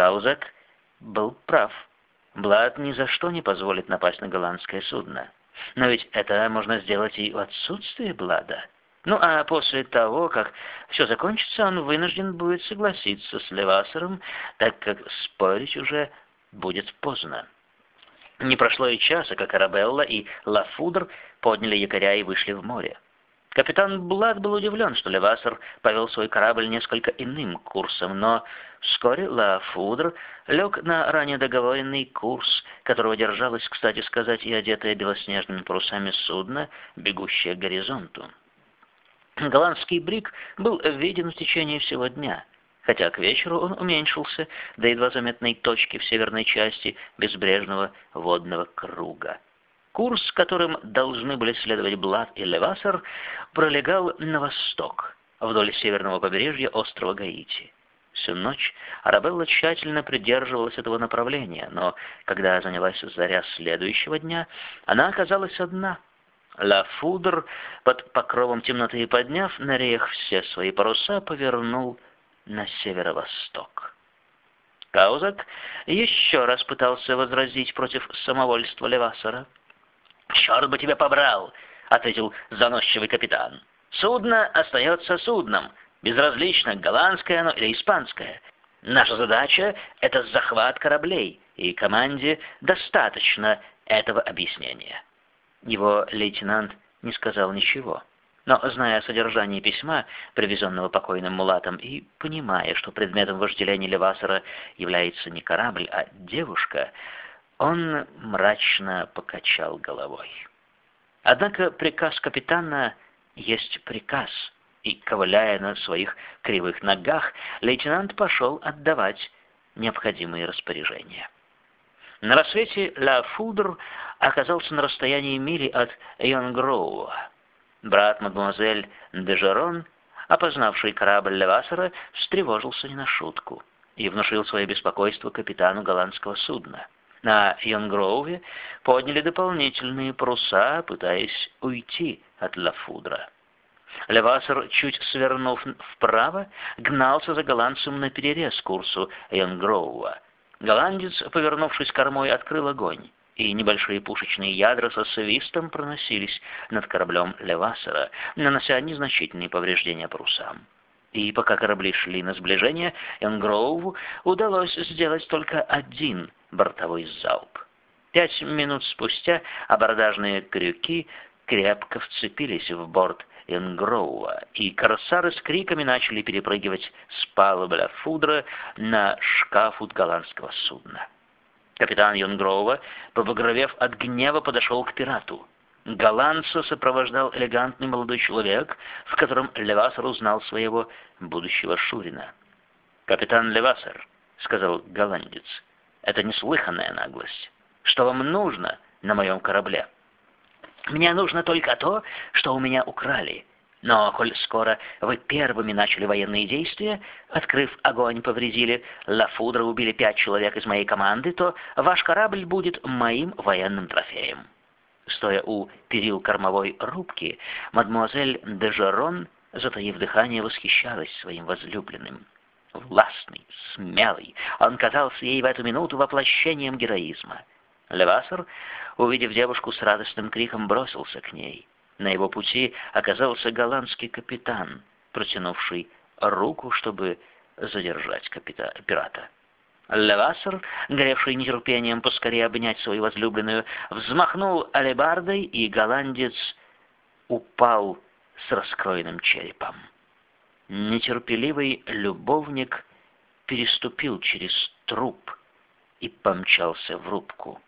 Каузак был прав. Блад ни за что не позволит напасть на голландское судно. Но ведь это можно сделать и в отсутствие Блада. Ну а после того, как все закончится, он вынужден будет согласиться с Левасером, так как спорить уже будет поздно. Не прошло и часа, как Арабелла и Лафудр подняли якоря и вышли в море. Капитан Блад был удивлен, что Левасер повел свой корабль несколько иным курсом, но вскоре Лафудр лег на ранее договоренный курс, которого держалось, кстати сказать, и одетое белоснежными парусами судно, бегущее к горизонту. Голландский брик был виден в течение всего дня, хотя к вечеру он уменьшился до едва заметной точки в северной части безбрежного водного круга. Курс, которым должны были следовать Блад и Левасер, пролегал на восток, вдоль северного побережья острова Гаити. Всю ночь Арабелла тщательно придерживалась этого направления, но когда занялась заря следующего дня, она оказалась одна — Ла Фудр, под покровом темноты подняв на реях все свои паруса, повернул на северо-восток. Каузак еще раз пытался возразить против самовольства Левасера. «Черт бы тебя побрал!» — ответил заносчивый капитан. «Судно остается судном, безразлично, голландское оно или испанское. Наша задача — это захват кораблей, и команде достаточно этого объяснения». Его лейтенант не сказал ничего. Но, зная о содержании письма, привезенного покойным мулатом, и понимая, что предметом вожделения Левасера является не корабль, а девушка, он мрачно покачал головой. Однако приказ капитана есть приказ, и, ковыляя на своих кривых ногах, лейтенант пошел отдавать необходимые распоряжения. На рассвете Ла Фудр оказался на расстоянии мили от Йонгроува. Брат мадемуазель Дежерон, опознавший корабль Левасера, встревожился не на шутку и внушил свое беспокойство капитану голландского судна. На Йонгроуве подняли дополнительные паруса, пытаясь уйти от Лафудра. Левасер, чуть свернув вправо, гнался за голландцем на перерез курсу Йонгроува. Голландец, повернувшись кормой, открыл огонь и небольшие пушечные ядра со свистом проносились над кораблем Левасера, нанося незначительные повреждения парусам. И пока корабли шли на сближение, Энгроуву удалось сделать только один бортовой залп. Пять минут спустя абордажные крюки крепко вцепились в борт Энгроува, и корсары с криками начали перепрыгивать с палубы Фудра на шкафут голландского судна. Капитан Юнгроува, побагровев от гнева, подошел к пирату. Голландца сопровождал элегантный молодой человек, в котором Левасер узнал своего будущего Шурина. «Капитан Левасер», — сказал голландец, — «это неслыханная наглость. Что вам нужно на моем корабле?» «Мне нужно только то, что у меня украли», но, коль скоро вы первыми начали военные действия, открыв огонь, повредили Лафудра, убили пять человек из моей команды, то ваш корабль будет моим военным трофеем. Стоя у перил кормовой рубки, мадемуазель Дежерон, затаив дыхание, восхищалась своим возлюбленным. Властный, смелый, он казался ей в эту минуту воплощением героизма. Левасер, увидев девушку с радостным криком, бросился к ней — на его пути оказался голландский капитан, протянувший руку, чтобы задержать капита... пирата. Левассер, горевший нетерпением поскорее обнять свою возлюбленную, взмахнул алебардой, и голландец упал с раскроенным черепом. Нетерпеливый любовник переступил через труп и помчался в рубку.